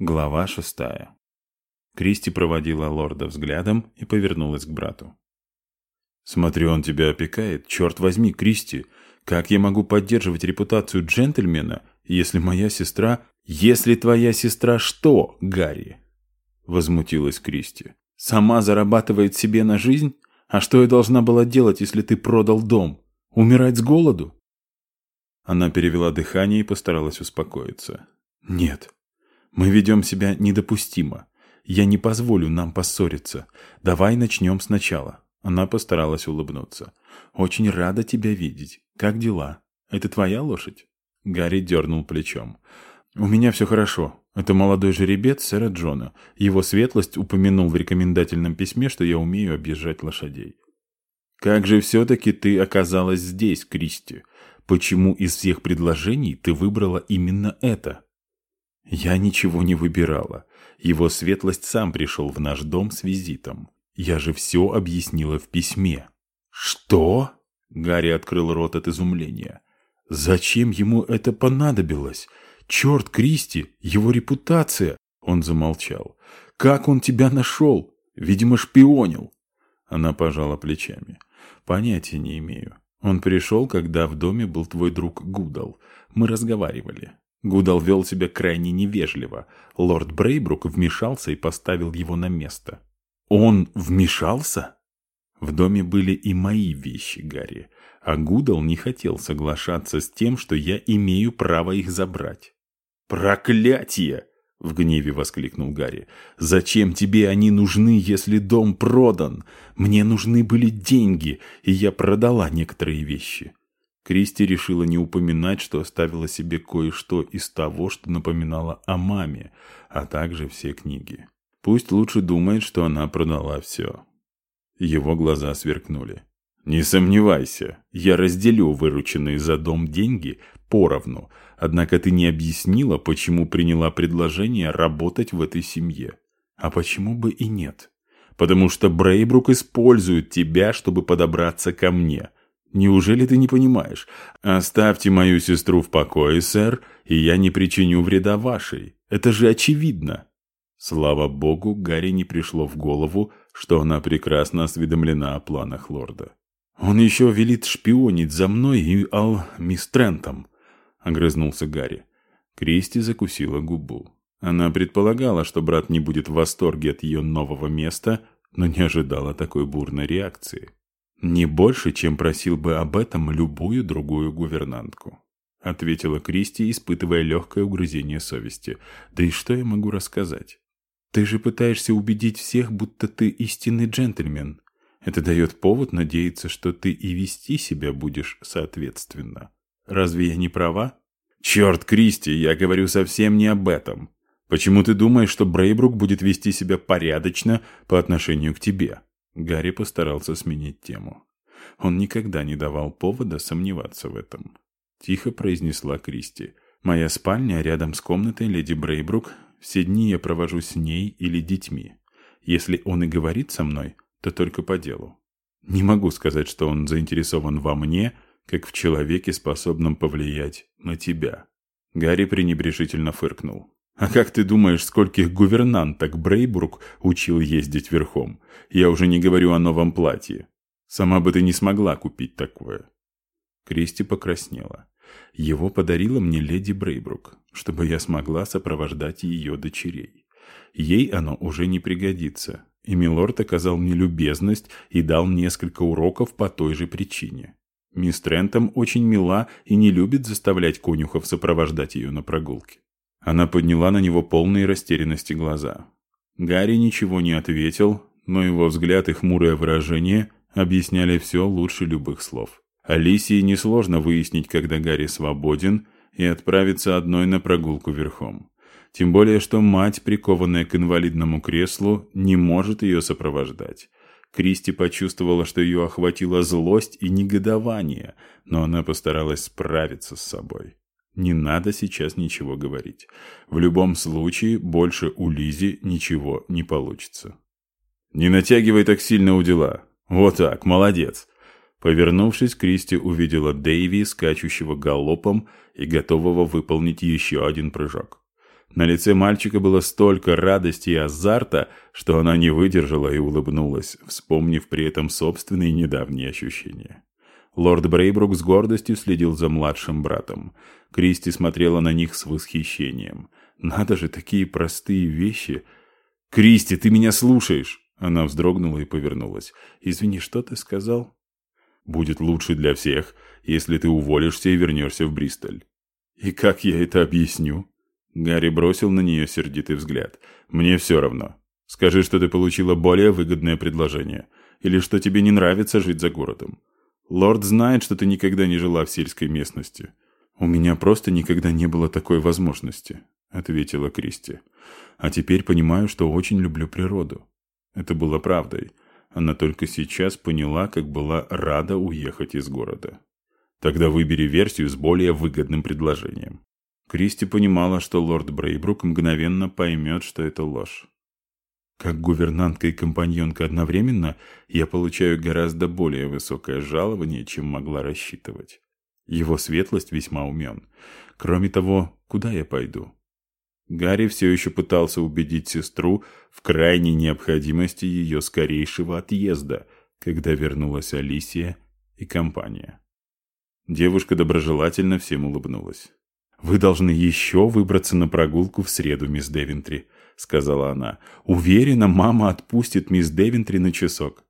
Глава шестая. Кристи проводила лорда взглядом и повернулась к брату. «Смотрю, он тебя опекает. Черт возьми, Кристи, как я могу поддерживать репутацию джентльмена, если моя сестра... Если твоя сестра что, Гарри?» Возмутилась Кристи. «Сама зарабатывает себе на жизнь? А что я должна была делать, если ты продал дом? Умирать с голоду?» Она перевела дыхание и постаралась успокоиться. «Нет, мы ведем себя недопустимо. Я не позволю нам поссориться. Давай начнем сначала». Она постаралась улыбнуться. «Очень рада тебя видеть. Как дела? Это твоя лошадь?» Гарри дернул плечом. «У меня все хорошо. Это молодой жеребец сэра Джона. Его светлость упомянул в рекомендательном письме, что я умею объезжать лошадей». «Как же все-таки ты оказалась здесь, Кристи? Почему из всех предложений ты выбрала именно это?» Я ничего не выбирала. Его светлость сам пришел в наш дом с визитом. Я же все объяснила в письме. Что? Гарри открыл рот от изумления. Зачем ему это понадобилось? Черт, Кристи, его репутация. Он замолчал. Как он тебя нашел? Видимо, шпионил. Она пожала плечами. Понятия не имею. Он пришел, когда в доме был твой друг Гудал. Мы разговаривали. Гудал вел себя крайне невежливо. Лорд Брейбрук вмешался и поставил его на место. «Он вмешался?» В доме были и мои вещи, Гарри, а Гудал не хотел соглашаться с тем, что я имею право их забрать. «Проклятие!» — в гневе воскликнул Гарри. «Зачем тебе они нужны, если дом продан? Мне нужны были деньги, и я продала некоторые вещи. Кристи решила не упоминать, что оставила себе кое-что из того, что напоминало о маме, а также все книги. Пусть лучше думает, что она продала все. Его глаза сверкнули. «Не сомневайся, я разделю вырученные за дом деньги поровну, однако ты не объяснила, почему приняла предложение работать в этой семье. А почему бы и нет? Потому что Брейбрук использует тебя, чтобы подобраться ко мне». Неужели ты не понимаешь? Оставьте мою сестру в покое, сэр, и я не причиню вреда вашей. Это же очевидно. Слава богу, Гарри не пришло в голову, что она прекрасно осведомлена о планах лорда. «Он еще велит шпионить за мной и Ал мисс Трентом», — огрызнулся Гарри. Кристи закусила губу. Она предполагала, что брат не будет в восторге от ее нового места, но не ожидала такой бурной реакции. «Не больше, чем просил бы об этом любую другую гувернантку», ответила Кристи, испытывая легкое угрызение совести. «Да и что я могу рассказать? Ты же пытаешься убедить всех, будто ты истинный джентльмен. Это дает повод надеяться, что ты и вести себя будешь соответственно. Разве я не права?» «Черт, Кристи, я говорю совсем не об этом. Почему ты думаешь, что Брейбрук будет вести себя порядочно по отношению к тебе?» Гарри постарался сменить тему. Он никогда не давал повода сомневаться в этом. Тихо произнесла Кристи. «Моя спальня рядом с комнатой леди Брейбрук. Все дни я провожу с ней или детьми. Если он и говорит со мной, то только по делу. Не могу сказать, что он заинтересован во мне, как в человеке, способном повлиять на тебя». Гарри пренебрежительно фыркнул. А как ты думаешь, скольких гувернанток Брейбрук учил ездить верхом? Я уже не говорю о новом платье. Сама бы ты не смогла купить такое. Кристи покраснела. Его подарила мне леди Брейбрук, чтобы я смогла сопровождать ее дочерей. Ей оно уже не пригодится, и милорд оказал мне любезность и дал несколько уроков по той же причине. Мисс Трентом очень мила и не любит заставлять конюхов сопровождать ее на прогулке. Она подняла на него полные растерянности глаза. Гарри ничего не ответил, но его взгляд и хмурое выражение объясняли все лучше любых слов. Алисии несложно выяснить, когда Гарри свободен, и отправиться одной на прогулку верхом. Тем более, что мать, прикованная к инвалидному креслу, не может ее сопровождать. Кристи почувствовала, что ее охватила злость и негодование, но она постаралась справиться с собой. Не надо сейчас ничего говорить. В любом случае, больше у Лизи ничего не получится. «Не натягивай так сильно у дела. Вот так, молодец!» Повернувшись, Кристи увидела Дэйви, скачущего галопом и готового выполнить еще один прыжок. На лице мальчика было столько радости и азарта, что она не выдержала и улыбнулась, вспомнив при этом собственные недавние ощущения. Лорд Брейбрук с гордостью следил за младшим братом. Кристи смотрела на них с восхищением. «Надо же, такие простые вещи!» «Кристи, ты меня слушаешь!» Она вздрогнула и повернулась. «Извини, что ты сказал?» «Будет лучше для всех, если ты уволишься и вернешься в Бристоль». «И как я это объясню?» Гарри бросил на нее сердитый взгляд. «Мне все равно. Скажи, что ты получила более выгодное предложение. Или что тебе не нравится жить за городом. Лорд знает, что ты никогда не жила в сельской местности. У меня просто никогда не было такой возможности», — ответила Кристи. «А теперь понимаю, что очень люблю природу». Это было правдой. Она только сейчас поняла, как была рада уехать из города. Тогда выбери версию с более выгодным предложением. Кристи понимала, что лорд Брейбрук мгновенно поймет, что это ложь. Как гувернантка и компаньонка одновременно, я получаю гораздо более высокое жалование, чем могла рассчитывать. Его светлость весьма умен. Кроме того, куда я пойду? Гарри все еще пытался убедить сестру в крайней необходимости ее скорейшего отъезда, когда вернулась Алисия и компания. Девушка доброжелательно всем улыбнулась. «Вы должны еще выбраться на прогулку в среду, мисс Девентри», — сказала она. «Уверена, мама отпустит мисс Девентри на часок».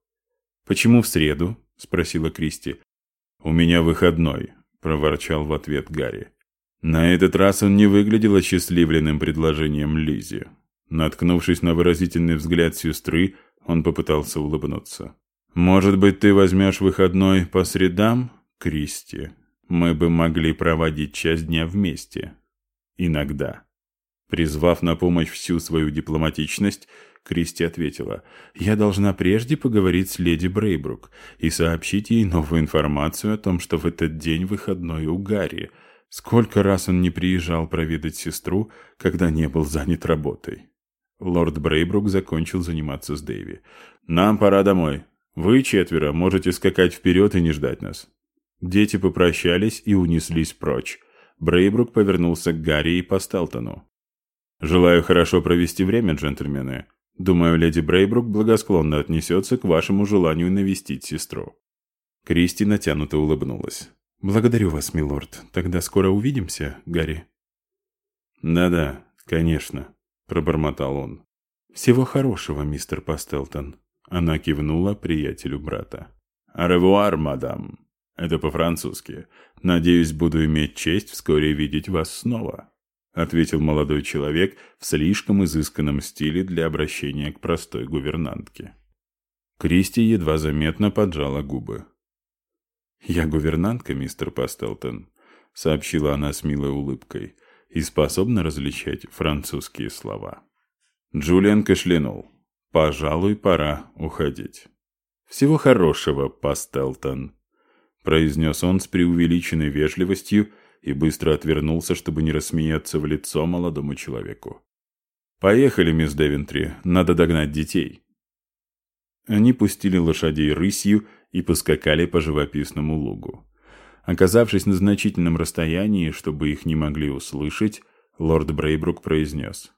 «Почему в среду?» — спросила Кристи. «У меня выходной», — проворчал в ответ Гарри. На этот раз он не выглядел осчастливленным предложением Лизи. Наткнувшись на выразительный взгляд сестры, он попытался улыбнуться. «Может быть, ты возьмешь выходной по средам, Кристи?» мы бы могли проводить часть дня вместе. Иногда. Призвав на помощь всю свою дипломатичность, Кристи ответила, «Я должна прежде поговорить с леди Брейбрук и сообщить ей новую информацию о том, что в этот день выходной у Гарри. Сколько раз он не приезжал проведать сестру, когда не был занят работой». Лорд Брейбрук закончил заниматься с Дэйви. «Нам пора домой. Вы четверо можете скакать вперед и не ждать нас. Дети попрощались и унеслись прочь. Брейбрук повернулся к Гарри и Постелтону. «Желаю хорошо провести время, джентльмены. Думаю, леди Брейбрук благосклонно отнесется к вашему желанию навестить сестру». Кристи натянуто улыбнулась. «Благодарю вас, милорд. Тогда скоро увидимся, Гарри». «Да-да, конечно», — пробормотал он. «Всего хорошего, мистер Постелтон». Она кивнула приятелю брата. «Аревуар, мадам». Это по-французски. Надеюсь, буду иметь честь вскоре видеть вас снова», — ответил молодой человек в слишком изысканном стиле для обращения к простой гувернантке. Кристи едва заметно поджала губы. «Я гувернантка, мистер Пастелтон», — сообщила она с милой улыбкой, и способна различать французские слова. Джулиан кашлянул. «Пожалуй, пора уходить». «Всего хорошего, Пастелтон», — произнес он с преувеличенной вежливостью и быстро отвернулся, чтобы не рассмеяться в лицо молодому человеку. «Поехали, мисс Девентри, надо догнать детей». Они пустили лошадей рысью и поскакали по живописному лугу. Оказавшись на значительном расстоянии, чтобы их не могли услышать, лорд Брейбрук произнес.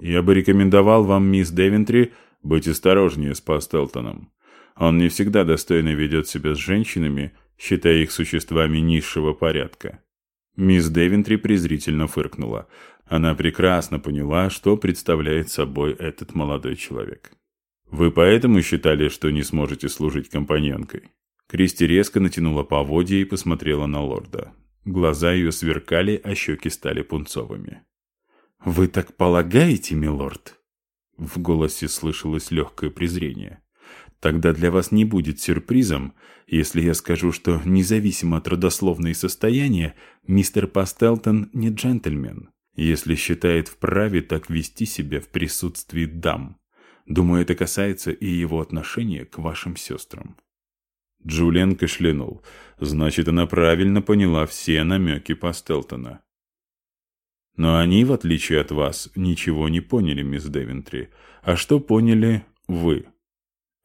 «Я бы рекомендовал вам, мисс Девентри, быть осторожнее с Пастелтоном. Он не всегда достойно ведет себя с женщинами, считая их существами низшего порядка. Мисс Девентри презрительно фыркнула. Она прекрасно поняла, что представляет собой этот молодой человек. «Вы поэтому считали, что не сможете служить компаньонкой?» Кристи резко натянула поводья и посмотрела на лорда. Глаза ее сверкали, а щеки стали пунцовыми. «Вы так полагаете, милорд?» В голосе слышалось легкое презрение. Тогда для вас не будет сюрпризом, если я скажу, что, независимо от родословной состояния, мистер Пастелтон не джентльмен, если считает вправе так вести себя в присутствии дам. Думаю, это касается и его отношения к вашим сестрам». Джулиан кашлянул. Значит, она правильно поняла все намеки Пастелтона. Но они, в отличие от вас, ничего не поняли, мисс Девентри. А что поняли вы?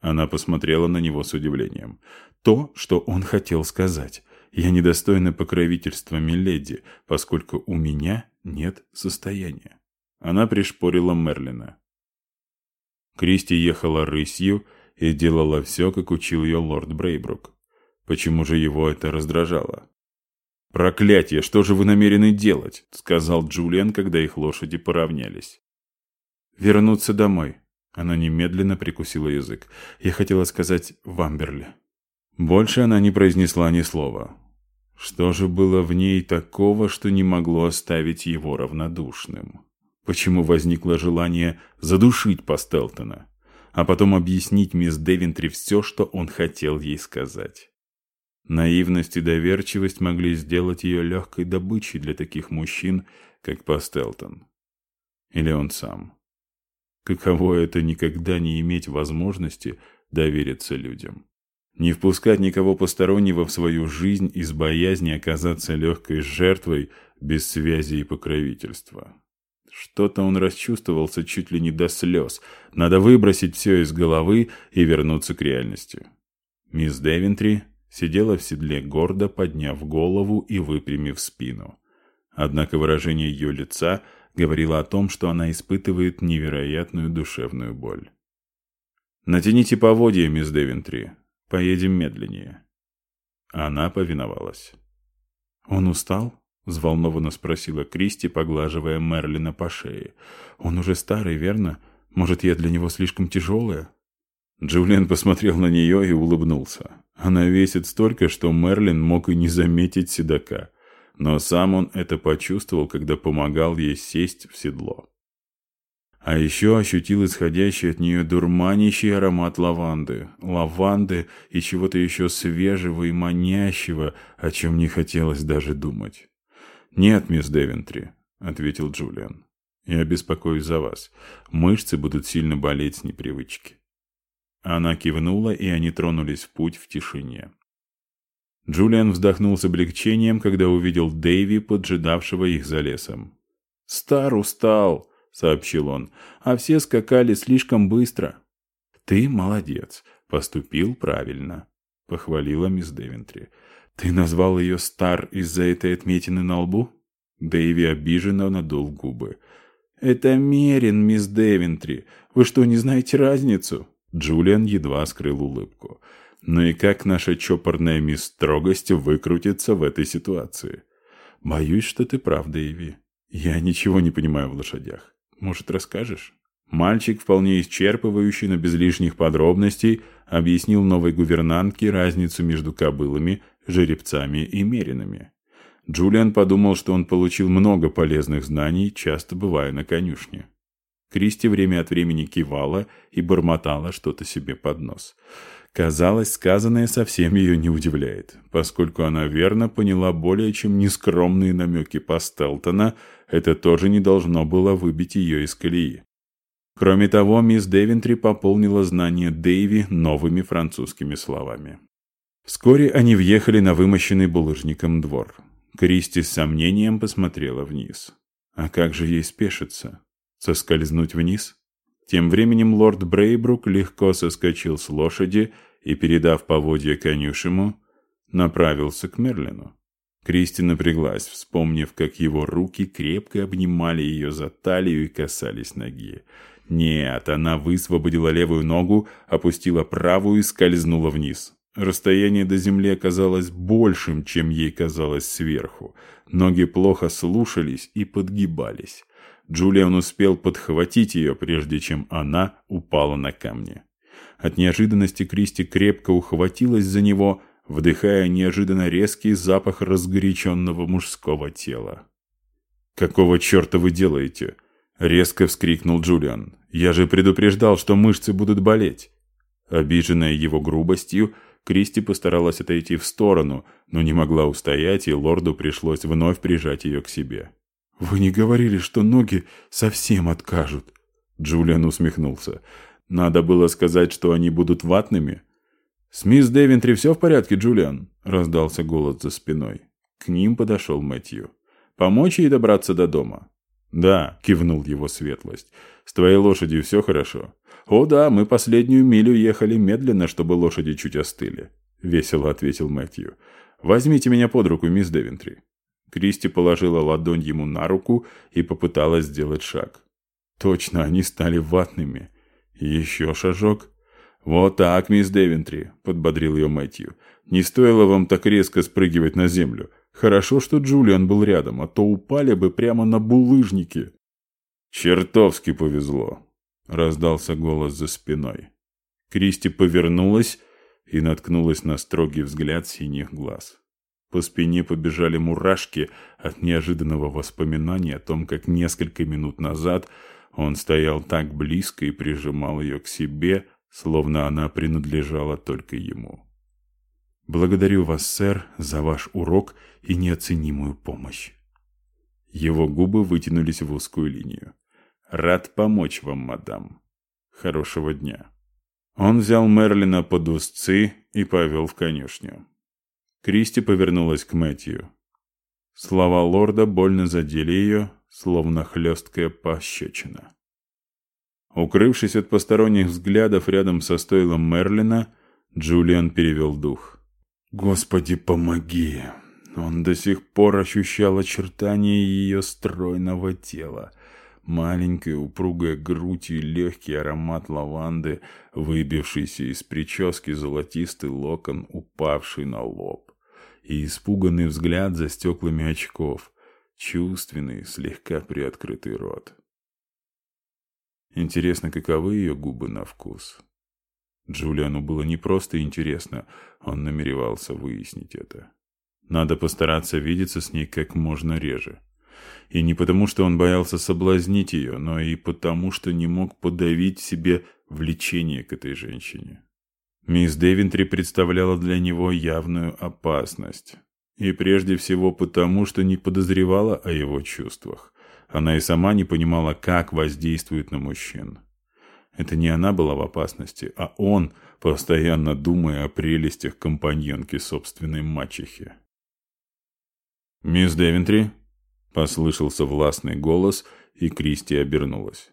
Она посмотрела на него с удивлением. То, что он хотел сказать. Я недостойна покровительства Миледи, поскольку у меня нет состояния. Она пришпорила Мерлина. Кристи ехала рысью и делала все, как учил ее лорд Брейбрук. Почему же его это раздражало? «Проклятие! Что же вы намерены делать?» — сказал Джулиан, когда их лошади поравнялись. «Вернуться домой». Она немедленно прикусила язык. Я хотела сказать в Амберле. Больше она не произнесла ни слова. Что же было в ней такого, что не могло оставить его равнодушным? Почему возникло желание задушить Пастелтона, а потом объяснить мисс Девентри все, что он хотел ей сказать? Наивность и доверчивость могли сделать ее легкой добычей для таких мужчин, как Пастелтон. Или он сам. Каково это никогда не иметь возможности довериться людям? Не впускать никого постороннего в свою жизнь из боязни оказаться легкой жертвой без связи и покровительства. Что-то он расчувствовался чуть ли не до слез. Надо выбросить все из головы и вернуться к реальности. Мисс Девентри сидела в седле гордо, подняв голову и выпрямив спину. Однако выражение ее лица говорило о том, что она испытывает невероятную душевную боль. «Натяните поводья, мисс Девентри», Поедем медленнее». Она повиновалась. «Он устал?» — взволнованно спросила Кристи, поглаживая Мерлина по шее. «Он уже старый, верно? Может, я для него слишком тяжелая?» Джулиан посмотрел на нее и улыбнулся. Она весит столько, что Мерлин мог и не заметить седока. Но сам он это почувствовал, когда помогал ей сесть в седло. А еще ощутил исходящий от нее дурманящий аромат лаванды. Лаванды и чего-то еще свежего и манящего, о чем не хотелось даже думать. «Нет, мисс Девентри», — ответил Джулиан. «Я беспокоюсь за вас. Мышцы будут сильно болеть с непривычки». Она кивнула, и они тронулись в путь в тишине. Джулиан вздохнул с облегчением, когда увидел Дэйви, поджидавшего их за лесом. «Стар устал», — сообщил он, — «а все скакали слишком быстро». «Ты молодец, поступил правильно», — похвалила мисс Девентри. «Ты назвал ее Стар из-за этой отметины на лбу?» Дэйви обиженно надул губы. «Это Мерин, мисс Девентри. Вы что, не знаете разницу?» Джулиан едва скрыл улыбку. «Ну и как наша чопорная мисс Строгость выкрутится в этой ситуации?» «Боюсь, что ты прав, Дэйви. Я ничего не понимаю в лошадях. Может, расскажешь?» Мальчик, вполне исчерпывающий, но без лишних подробностей, объяснил новой гувернантке разницу между кобылами, жеребцами и меринами. Джулиан подумал, что он получил много полезных знаний, часто бывая на конюшне. Кристи время от времени кивала и бормотала что-то себе под нос. Казалось, сказанное совсем ее не удивляет, поскольку она верно поняла более чем нескромные намеки Пастелтона, это тоже не должно было выбить ее из колеи. Кроме того, мисс Девентри пополнила знания Дэйви новыми французскими словами. Вскоре они въехали на вымощенный булыжником двор. Кристи с сомнением посмотрела вниз. А как же ей спешиться? Соскользнуть вниз? Тем временем лорд Брейбрук легко соскочил с лошади и, передав поводья конюшему, направился к Мерлину. Кристи напряглась, вспомнив, как его руки крепко обнимали ее за талию и касались ноги. Нет, она высвободила левую ногу, опустила правую и скользнула вниз. Расстояние до земли оказалось большим, чем ей казалось сверху. Ноги плохо слушались и подгибались. Джулиан успел подхватить ее, прежде чем она упала на камни. От неожиданности Кристи крепко ухватилась за него, вдыхая неожиданно резкий запах разгоряченного мужского тела. «Какого черта вы делаете?» — резко вскрикнул Джулиан. «Я же предупреждал, что мышцы будут болеть». Обиженная его грубостью, Кристи постаралась отойти в сторону, но не могла устоять, и лорду пришлось вновь прижать ее к себе. «Вы не говорили, что ноги совсем откажут?» Джулиан усмехнулся. «Надо было сказать, что они будут ватными?» «С мисс Девентри все в порядке, Джулиан?» – раздался голос за спиной. К ним подошел Мэтью. «Помочь ей добраться до дома?» «Да», – кивнул его светлость. «С твоей лошадью все хорошо?» «О да, мы последнюю милю ехали медленно, чтобы лошади чуть остыли», – весело ответил Мэтью. «Возьмите меня под руку, мисс Девентри». Кристи положила ладонь ему на руку и попыталась сделать шаг. Точно, они стали ватными. Еще шажок. «Вот так, мисс Девентри», — подбодрил ее Мэтью. «Не стоило вам так резко спрыгивать на землю. Хорошо, что Джулиан был рядом, а то упали бы прямо на булыжники». «Чертовски повезло», — раздался голос за спиной. Кристи повернулась и наткнулась на строгий взгляд синих глаз. По спине побежали мурашки от неожиданного воспоминания о том, как несколько минут назад он стоял так близко и прижимал ее к себе, словно она принадлежала только ему. «Благодарю вас, сэр, за ваш урок и неоценимую помощь». Его губы вытянулись в узкую линию. «Рад помочь вам, мадам. Хорошего дня». Он взял Мерлина под узцы и повел в конюшню. Кристи повернулась к Мэтью. Слова лорда больно задели ее, словно хлесткая пощечина. Укрывшись от посторонних взглядов рядом со стойлом Мерлина, Джулиан перевел дух. «Господи, помоги!» Он до сих пор ощущал очертания ее стройного тела. Маленькая упругая грудь и легкий аромат лаванды, выбившийся из прически золотистый локон, упавший на лоб. И испуганный взгляд за стеклами очков, чувственный, слегка приоткрытый рот. Интересно, каковы ее губы на вкус? Джулиану было не просто интересно, он намеревался выяснить это. Надо постараться видеться с ней как можно реже. И не потому, что он боялся соблазнить ее, но и потому, что не мог подавить себе влечение к этой женщине. Мисс Девентри представляла для него явную опасность. И прежде всего потому, что не подозревала о его чувствах. Она и сама не понимала, как воздействует на мужчин. Это не она была в опасности, а он, постоянно думая о прелестях компаньонки собственной мачехи. «Мисс Девентри?» — послышался властный голос, и Кристи обернулась.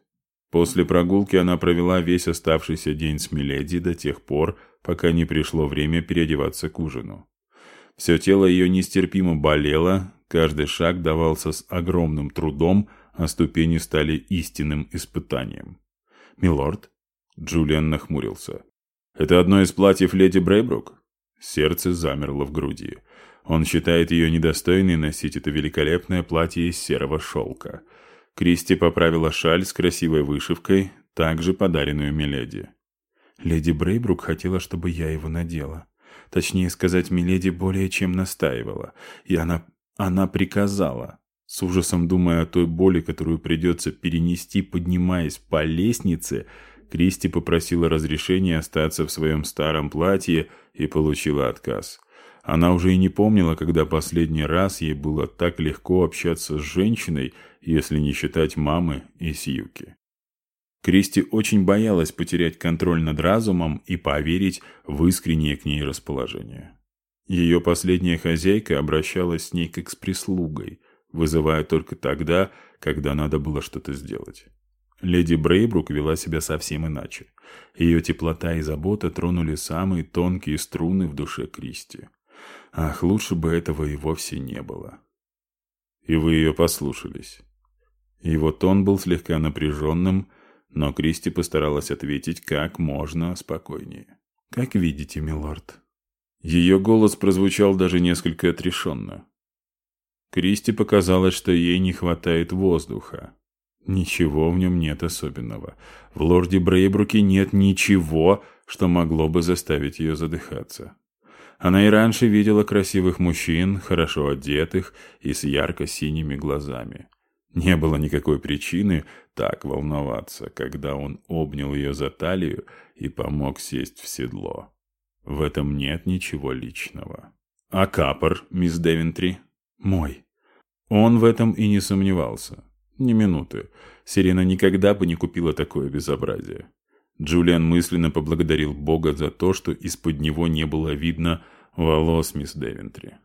После прогулки она провела весь оставшийся день с Миледи до тех пор, пока не пришло время переодеваться к ужину. Все тело ее нестерпимо болело, каждый шаг давался с огромным трудом, а ступени стали истинным испытанием. «Милорд?» Джулиан нахмурился. «Это одно из платьев леди Брейбрук?» Сердце замерло в груди. Он считает ее недостойной носить это великолепное платье из серого шелка. Кристи поправила шаль с красивой вышивкой, также подаренную Миледи. «Леди Брейбрук хотела, чтобы я его надела», Точнее сказать, Миледи более чем настаивала. И она... она приказала. С ужасом думая о той боли, которую придется перенести, поднимаясь по лестнице, Кристи попросила разрешения остаться в своем старом платье и получила отказ. Она уже и не помнила, когда последний раз ей было так легко общаться с женщиной, если не считать мамы и Сьюки. Кристи очень боялась потерять контроль над разумом и поверить в искреннее к ней расположение. Ее последняя хозяйка обращалась с ней как с прислугой, вызывая только тогда, когда надо было что-то сделать. Леди Брейбрук вела себя совсем иначе. Ее теплота и забота тронули самые тонкие струны в душе Кристи. Ах, лучше бы этого и вовсе не было. И вы ее послушались. Его тон был слегка напряженным, но Кристи постаралась ответить как можно спокойнее. «Как видите, милорд». Ее голос прозвучал даже несколько отрешенно. Кристи показалось, что ей не хватает воздуха. Ничего в нем нет особенного. В лорде Брейбруке нет ничего, что могло бы заставить ее задыхаться. Она и раньше видела красивых мужчин, хорошо одетых и с ярко-синими глазами. Не было никакой причины так волноваться, когда он обнял ее за талию и помог сесть в седло. В этом нет ничего личного. А капор, мисс Девентри? Мой. Он в этом и не сомневался. Ни минуты. Сирена никогда бы не купила такое безобразие. Джулиан мысленно поблагодарил Бога за то, что из-под него не было видно волос мисс Девентри.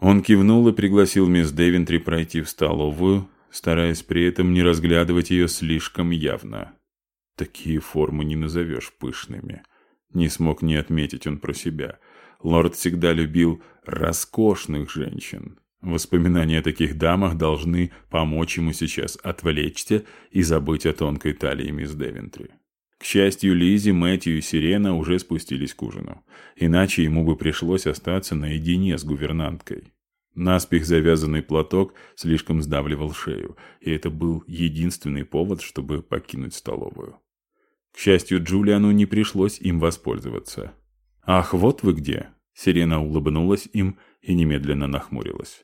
Он кивнул и пригласил мисс Девентри пройти в столовую, стараясь при этом не разглядывать ее слишком явно. Такие формы не назовешь пышными. Не смог не отметить он про себя. Лорд всегда любил роскошных женщин, Воспоминания о таких дамах должны помочь ему сейчас отвлечься и забыть о тонкой талии мисс Девентри. К счастью, Лизи, Мэтью и Сирена уже спустились к ужину. Иначе ему бы пришлось остаться наедине с гувернанткой. Наспех завязанный платок слишком сдавливал шею, и это был единственный повод, чтобы покинуть столовую. К счастью, Джулиану не пришлось им воспользоваться. «Ах, вот вы где!» Сирена улыбнулась им и немедленно нахмурилась.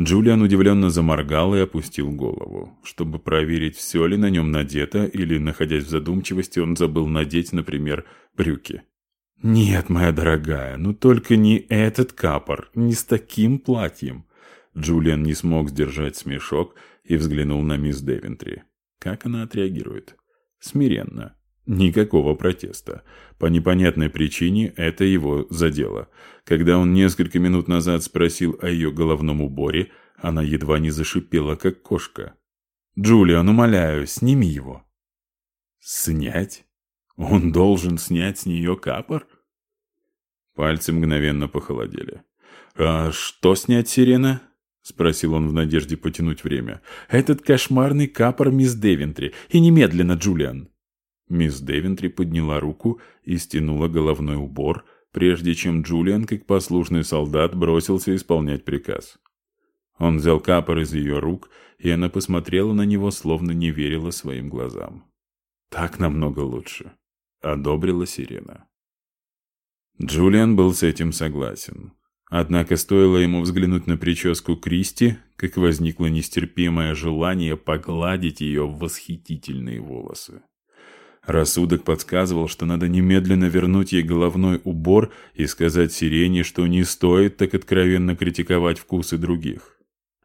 Джулиан удивленно заморгал и опустил голову, чтобы проверить, все ли на нем надето, или, находясь в задумчивости, он забыл надеть, например, брюки. «Нет, моя дорогая, ну только не этот капор, не с таким платьем». Джулиан не смог сдержать смешок и взглянул на мисс Девентри. Как она отреагирует? Смиренно. Никакого протеста. По непонятной причине это его задело. Когда он несколько минут назад спросил о ее головном уборе, она едва не зашипела, как кошка. «Джулиан, умоляю, сними его». «Снять? Он должен снять с нее капор?» Пальцы мгновенно похолодели. «А что снять, Сирена?» — спросил он в надежде потянуть время. «Этот кошмарный капор мисс Девентри. И немедленно, Джулиан!» Мисс Девентри подняла руку и стянула головной убор, прежде чем Джулиан, как послушный солдат, бросился исполнять приказ. Он взял капор из ее рук, и она посмотрела на него, словно не верила своим глазам. «Так намного лучше», — одобрила Сирена. Джулиан был с этим согласен. Однако стоило ему взглянуть на прическу Кристи, как возникло нестерпимое желание погладить ее восхитительные волосы. Рассудок подсказывал, что надо немедленно вернуть ей головной убор и сказать Сирене, что не стоит так откровенно критиковать вкусы других.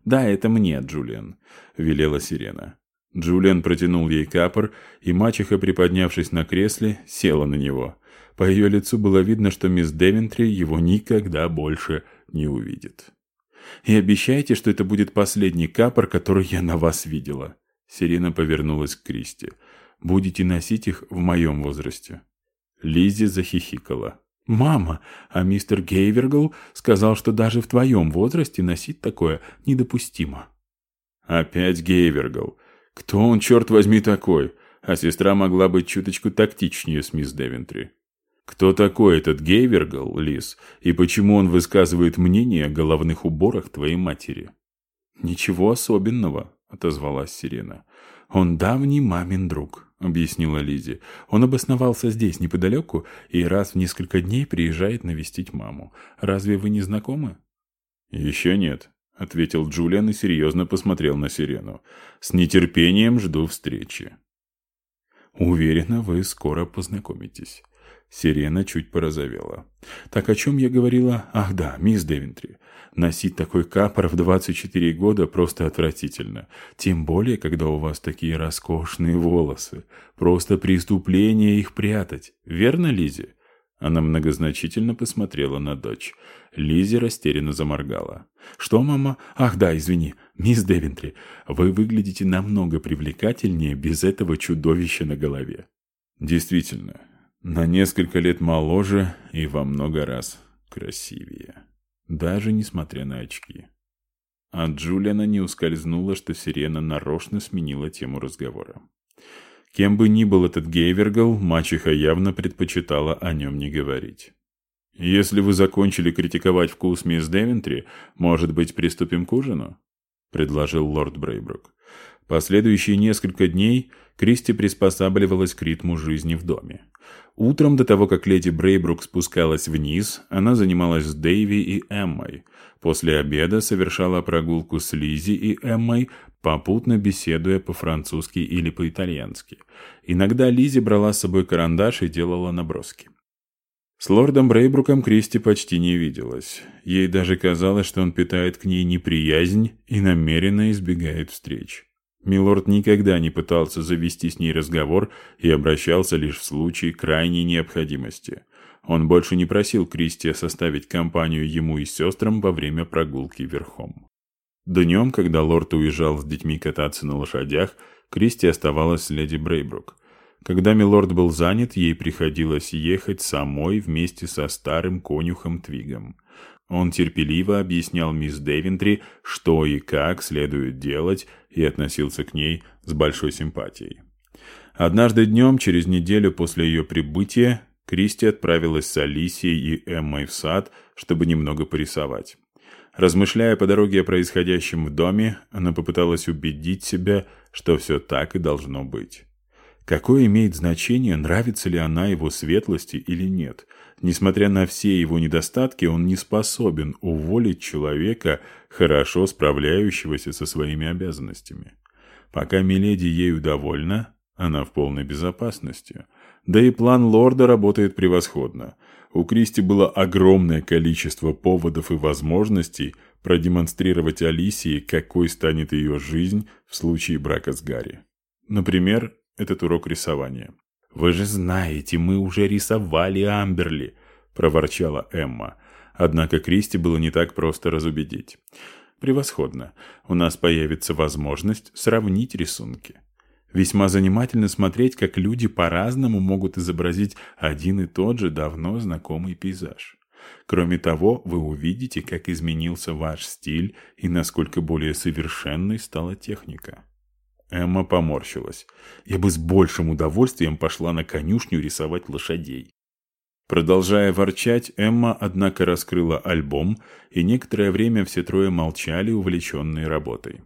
«Да, это мне, Джулиан», — велела Сирена. Джулиан протянул ей капор, и мачеха, приподнявшись на кресле, села на него. По ее лицу было видно, что мисс Девентри его никогда больше не увидит. «И обещайте, что это будет последний капор, который я на вас видела». Сирена повернулась к Кристи будете носить их в моем возрасте». Лиззи захихикала. «Мама, а мистер Гейвергл сказал, что даже в твоем возрасте носить такое недопустимо». «Опять Гейвергл. Кто он, черт возьми, такой?» А сестра могла быть чуточку тактичнее с мисс Девентри. «Кто такой этот Гейвергл, Лиз, и почему он высказывает мнение о головных уборах твоей матери?» «Ничего особенного», — отозвалась Сирена. «Он давний мамин друг». — объяснила Лизи. «Он обосновался здесь, неподалеку, и раз в несколько дней приезжает навестить маму. Разве вы не знакомы?» «Еще нет», — ответил Джулиан и серьезно посмотрел на Сирену. «С нетерпением жду встречи». «Уверена, вы скоро познакомитесь». Сирена чуть порозовела. «Так о чем я говорила? Ах да, мисс Девентри. Носить такой капор в 24 года просто отвратительно. Тем более, когда у вас такие роскошные волосы. Просто преступление их прятать. Верно, Лизи? Она многозначительно посмотрела на дочь. Лизи растерянно заморгала. «Что, мама? Ах да, извини. Мисс Девентри, вы выглядите намного привлекательнее без этого чудовища на голове». «Действительно, на несколько лет моложе и во много раз красивее» даже несмотря на очки. От Джулиана не ускользнуло, что Сирена нарочно сменила тему разговора. Кем бы ни был этот Гейвергал, мачеха явно предпочитала о нем не говорить. «Если вы закончили критиковать вкус мисс Девентри, может быть, приступим к ужину?» — предложил лорд Брейбрук. Последующие несколько дней Кристи приспосабливалась к ритму жизни в доме. Утром до того, как леди Брейбрук спускалась вниз, она занималась с Дэйви и Эммой. После обеда совершала прогулку с Лизи и Эммой, попутно беседуя по-французски или по-итальянски. Иногда Лизи брала с собой карандаш и делала наброски. С лордом Брейбруком Кристи почти не виделась. Ей даже казалось, что он питает к ней неприязнь и намеренно избегает встреч. Милорд никогда не пытался завести с ней разговор и обращался лишь в случае крайней необходимости. Он больше не просил Кристи составить компанию ему и сестрам во время прогулки верхом. Днем, когда лорд уезжал с детьми кататься на лошадях, Кристи оставалась с леди Брейбрук. Когда милорд был занят, ей приходилось ехать самой вместе со старым конюхом Твигом. Он терпеливо объяснял мисс Дэвентри, что и как следует делать, и относился к ней с большой симпатией. Однажды днем, через неделю после ее прибытия, Кристи отправилась с Алисией и Эммой в сад, чтобы немного порисовать. Размышляя по дороге о происходящем в доме, она попыталась убедить себя, что все так и должно быть. Какое имеет значение, нравится ли она его светлости или нет? Несмотря на все его недостатки, он не способен уволить человека, хорошо справляющегося со своими обязанностями. Пока Миледи ею довольна, она в полной безопасности. Да и план лорда работает превосходно. У Кристи было огромное количество поводов и возможностей продемонстрировать Алисии, какой станет ее жизнь в случае брака с Гарри. Например, этот урок рисования. «Вы же знаете, мы уже рисовали Амберли», – проворчала Эмма. Однако Кристи было не так просто разубедить. «Превосходно. У нас появится возможность сравнить рисунки». Весьма занимательно смотреть, как люди по-разному могут изобразить один и тот же давно знакомый пейзаж. Кроме того, вы увидите, как изменился ваш стиль и насколько более совершенной стала техника. Эмма поморщилась. Я бы с большим удовольствием пошла на конюшню рисовать лошадей. Продолжая ворчать, Эмма, однако, раскрыла альбом, и некоторое время все трое молчали, увлеченные работой.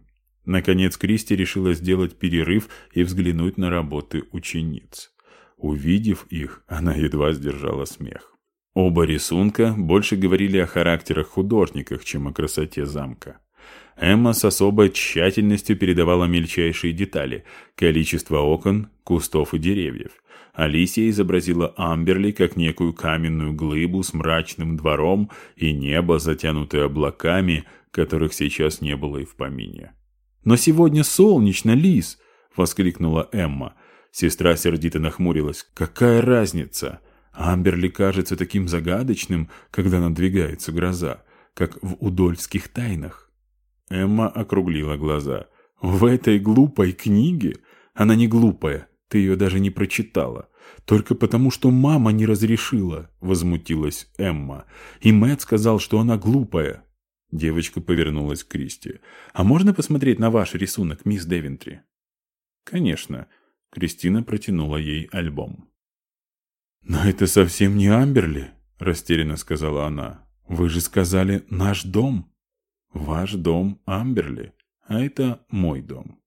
Наконец Кристи решила сделать перерыв и взглянуть на работы учениц. Увидев их, она едва сдержала смех. Оба рисунка больше говорили о характерах художниках, чем о красоте замка. Эмма с особой тщательностью передавала мельчайшие детали – количество окон, кустов и деревьев. Алисия изобразила Амберли как некую каменную глыбу с мрачным двором и небо, затянутое облаками, которых сейчас не было и в помине. «Но сегодня солнечно, Лис!» — воскликнула Эмма. Сестра сердито нахмурилась. «Какая разница? Амберли кажется таким загадочным, когда надвигается гроза, как в удольфских тайнах». Эмма округлила глаза. «В этой глупой книге? Она не глупая, ты ее даже не прочитала. Только потому, что мама не разрешила», — возмутилась Эмма. «И Мэтт сказал, что она глупая». Девочка повернулась к Кристи. «А можно посмотреть на ваш рисунок, мисс Девентри?» «Конечно». Кристина протянула ей альбом. «Но это совсем не Амберли», — растерянно сказала она. «Вы же сказали «наш дом». Ваш дом Амберли, а это мой дом.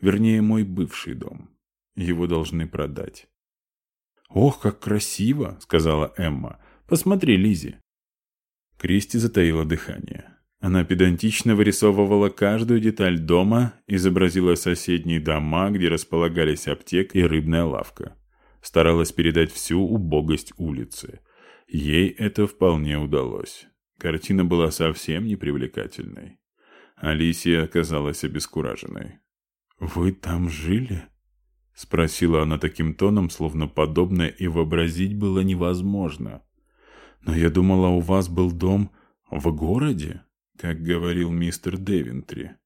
Вернее, мой бывший дом. Его должны продать. «Ох, как красиво!» — сказала Эмма. «Посмотри, Лизи. Кристи затаила дыхание. Она педантично вырисовывала каждую деталь дома, изобразила соседние дома, где располагались аптека и рыбная лавка. Старалась передать всю убогость улицы. Ей это вполне удалось. Картина была совсем непривлекательной. Алисия оказалась обескураженной. «Вы там жили?» — спросила она таким тоном, словно подобное и вообразить было невозможно. «Но я думала, у вас был дом в городе, как говорил мистер Девентри».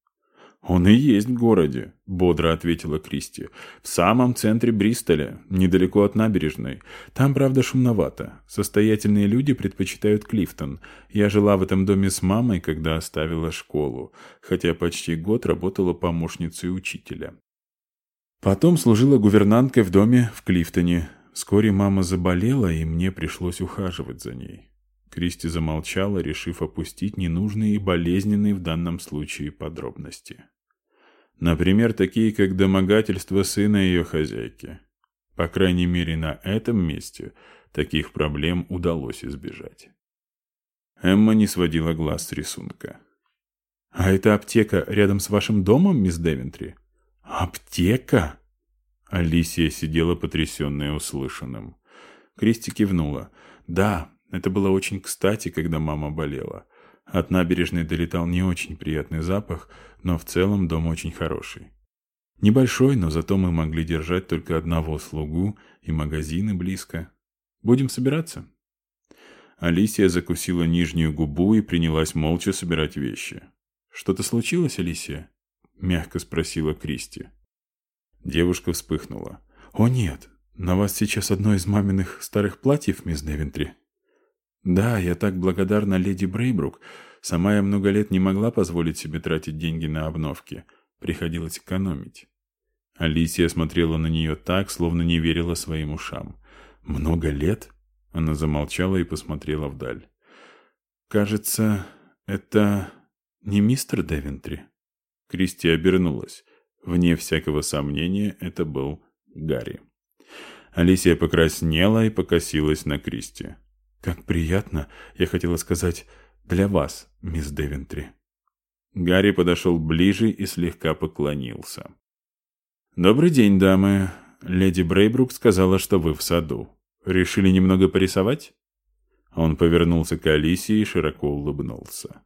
«Он и есть в городе», — бодро ответила Кристи. «В самом центре Бристоля, недалеко от набережной. Там, правда, шумновато. Состоятельные люди предпочитают Клифтон. Я жила в этом доме с мамой, когда оставила школу, хотя почти год работала помощницей учителя. Потом служила гувернанткой в доме в Клифтоне. Вскоре мама заболела, и мне пришлось ухаживать за ней». Кристи замолчала, решив опустить ненужные и болезненные в данном случае подробности. Например, такие, как домогательство сына ее хозяйки. По крайней мере, на этом месте таких проблем удалось избежать. Эмма не сводила глаз с рисунка. «А это аптека рядом с вашим домом, мисс Девентри?» «Аптека?» Алисия сидела потрясенная услышанным. Кристи кивнула. «Да, это было очень кстати, когда мама болела. От набережной долетал не очень приятный запах, но в целом дом очень хороший. Небольшой, но зато мы могли держать только одного слугу и магазины близко. Будем собираться?» Алисия закусила нижнюю губу и принялась молча собирать вещи. «Что-то случилось, Алисия?» — мягко спросила Кристи. Девушка вспыхнула. «О нет, на вас сейчас одно из маминых старых платьев, мисс Девентри?» «Да, я так благодарна леди Брейбрук. Сама я много лет не могла позволить себе тратить деньги на обновки. Приходилось экономить». Алисия смотрела на нее так, словно не верила своим ушам. «Много лет?» Она замолчала и посмотрела вдаль. «Кажется, это не мистер Девентри?» Кристи обернулась. Вне всякого сомнения, это был Гарри. Алисия покраснела и покосилась на Кристи. «Как приятно, я хотела сказать, для вас, мисс Девентри». Гарри подошел ближе и слегка поклонился. «Добрый день, дамы. Леди Брейбрук сказала, что вы в саду. Решили немного порисовать?» Он повернулся к Алисии и широко улыбнулся.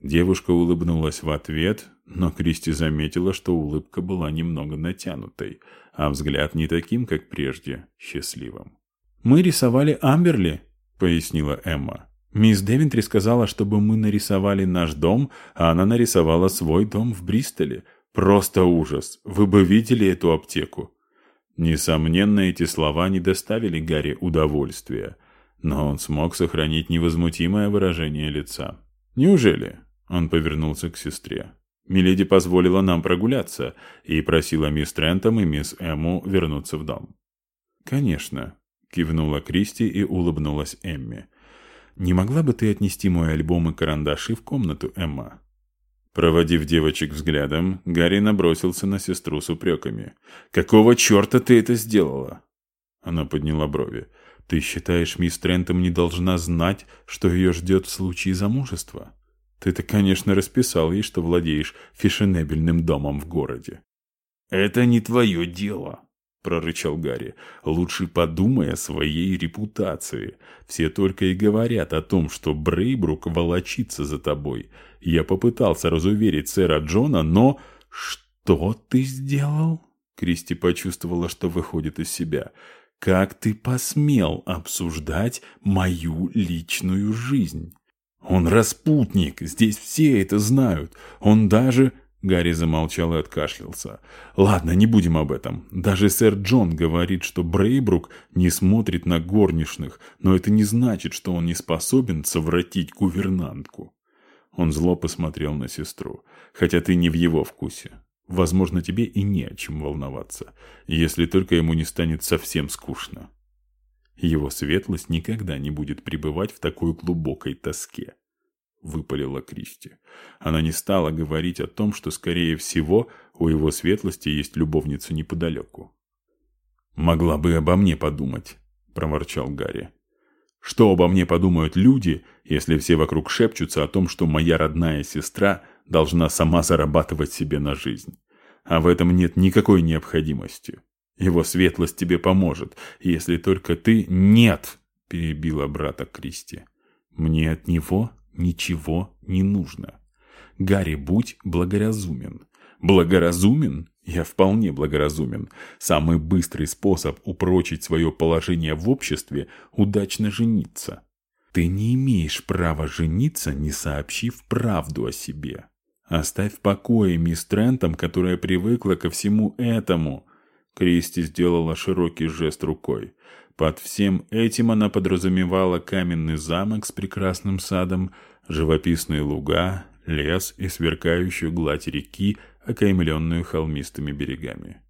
Девушка улыбнулась в ответ, но Кристи заметила, что улыбка была немного натянутой, а взгляд не таким, как прежде, счастливым. «Мы рисовали Амберли», — пояснила Эмма. «Мисс Девентри сказала, чтобы мы нарисовали наш дом, а она нарисовала свой дом в Бристоле. Просто ужас! Вы бы видели эту аптеку!» Несомненно, эти слова не доставили Гарри удовольствия, но он смог сохранить невозмутимое выражение лица. «Неужели?» Он повернулся к сестре. Миледи позволила нам прогуляться и просила мисс Трентом и мисс Эму вернуться в дом. «Конечно», — кивнула Кристи и улыбнулась Эмме. «Не могла бы ты отнести мой альбом и карандаши в комнату, Эмма?» Проводив девочек взглядом, Гарри набросился на сестру с упреками. «Какого черта ты это сделала?» Она подняла брови. «Ты считаешь, мисс Трентом не должна знать, что ее ждет в случае замужества?» Ты-то, конечно, расписал ей, что владеешь фешенебельным домом в городе. «Это не твое дело», — прорычал Гарри. «Лучше подумай о своей репутации. Все только и говорят о том, что Брейбрук волочится за тобой. Я попытался разуверить сэра Джона, но...» «Что ты сделал?» Кристи почувствовала, что выходит из себя. «Как ты посмел обсуждать мою личную жизнь?» «Он распутник, здесь все это знают. Он даже...» Гарри замолчал и откашлялся. «Ладно, не будем об этом. Даже сэр Джон говорит, что Брейбрук не смотрит на горничных, но это не значит, что он не способен совратить гувернантку». Он зло посмотрел на сестру. «Хотя ты не в его вкусе. Возможно, тебе и не о чем волноваться, если только ему не станет совсем скучно». Его светлость никогда не будет пребывать в такой глубокой тоске. Выпалила Кристи. Она не стала говорить о том, что, скорее всего, у его светлости есть любовница неподалеку. «Могла бы обо мне подумать», — проворчал Гарри. «Что обо мне подумают люди, если все вокруг шепчутся о том, что моя родная сестра должна сама зарабатывать себе на жизнь? А в этом нет никакой необходимости. Его светлость тебе поможет, если только ты... Нет, перебила брата Кристи. Мне от него ничего не нужно. Гарри, будь благоразумен. Благоразумен? Я вполне благоразумен. Самый быстрый способ упрочить свое положение в обществе – удачно жениться. Ты не имеешь права жениться, не сообщив правду о себе. Оставь в покое мисс Трентом, которая привыкла ко всему этому. Кристи сделала широкий жест рукой. Под всем этим она подразумевала каменный замок с прекрасным садом, живописные луга, лес и сверкающую гладь реки, окаймленную холмистыми берегами.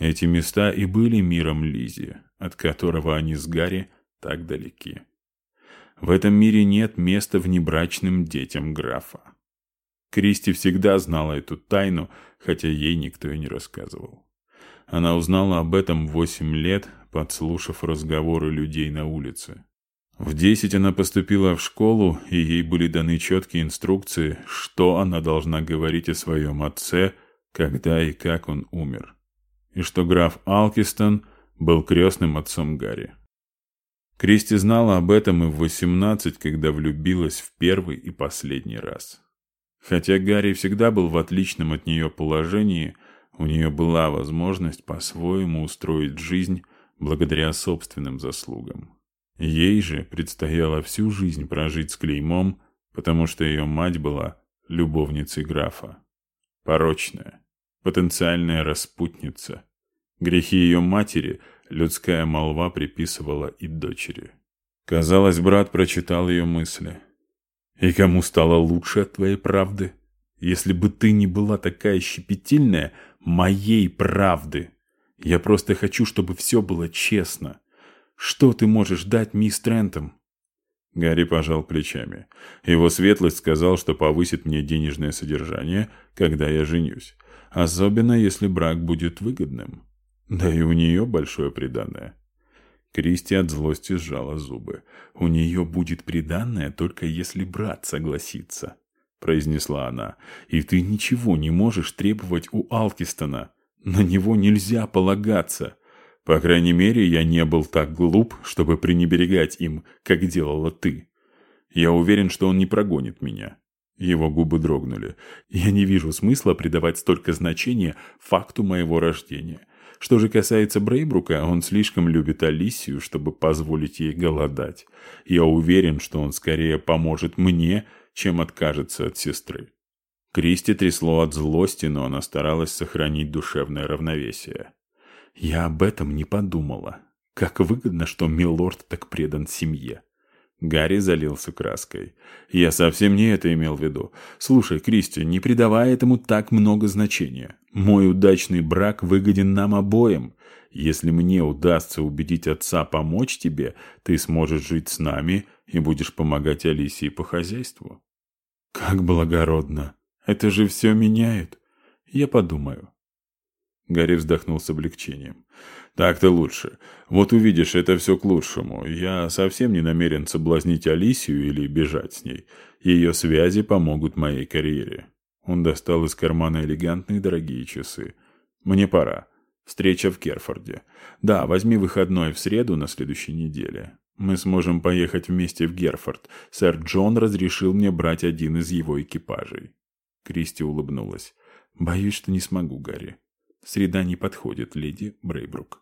Эти места и были миром Лизи, от которого они с Гарри так далеки. В этом мире нет места внебрачным детям графа. Кристи всегда знала эту тайну, хотя ей никто и не рассказывал. Она узнала об этом восемь лет, подслушав разговоры людей на улице. В десять она поступила в школу, и ей были даны четкие инструкции, что она должна говорить о своем отце, когда и как он умер. И что граф Алкистон был крестным отцом Гарри. Кристи знала об этом и в восемнадцать, когда влюбилась в первый и последний раз. Хотя Гарри всегда был в отличном от нее положении – у нее была возможность по-своему устроить жизнь благодаря собственным заслугам. Ей же предстояло всю жизнь прожить с клеймом, потому что ее мать была любовницей графа. Порочная, потенциальная распутница. Грехи ее матери людская молва приписывала и дочери. Казалось, брат прочитал ее мысли. «И кому стало лучше от твоей правды? Если бы ты не была такая щепетильная, моей правды. Я просто хочу, чтобы все было честно. Что ты можешь дать мисс Трентом?» Гарри пожал плечами. Его светлость сказал, что повысит мне денежное содержание, когда я женюсь. Особенно, если брак будет выгодным. Да и у нее большое преданное. Кристи от злости сжала зубы. «У нее будет приданное, только если брат согласится», — произнесла она. «И ты ничего не можешь требовать у Алкистона. На него нельзя полагаться. По крайней мере, я не был так глуп, чтобы пренебрегать им, как делала ты. Я уверен, что он не прогонит меня». Его губы дрогнули. «Я не вижу смысла придавать столько значения факту моего рождения. Что же касается Брейбрука, он слишком любит Алисию, чтобы позволить ей голодать. Я уверен, что он скорее поможет мне, чем откажется от сестры». Кристи трясло от злости, но она старалась сохранить душевное равновесие. Я об этом не подумала. Как выгодно, что милорд так предан семье. Гарри залился краской. «Я совсем не это имел в виду. Слушай, Кристи, не придавай этому так много значения. Мой удачный брак выгоден нам обоим. Если мне удастся убедить отца помочь тебе, ты сможешь жить с нами и будешь помогать Алисии по хозяйству». «Как благородно! Это же все меняет. Я подумаю». Гарри вздохнул с облегчением. «Так-то лучше. Вот увидишь, это все к лучшему. Я совсем не намерен соблазнить Алисию или бежать с ней. Ее связи помогут моей карьере». Он достал из кармана элегантные дорогие часы. «Мне пора. Встреча в Керфорде. Да, возьми выходной в среду на следующей неделе. Мы сможем поехать вместе в Герфорд. Сэр Джон разрешил мне брать один из его экипажей». Кристи улыбнулась. «Боюсь, что не смогу, Гарри. Среда не подходит, леди Брейбрук.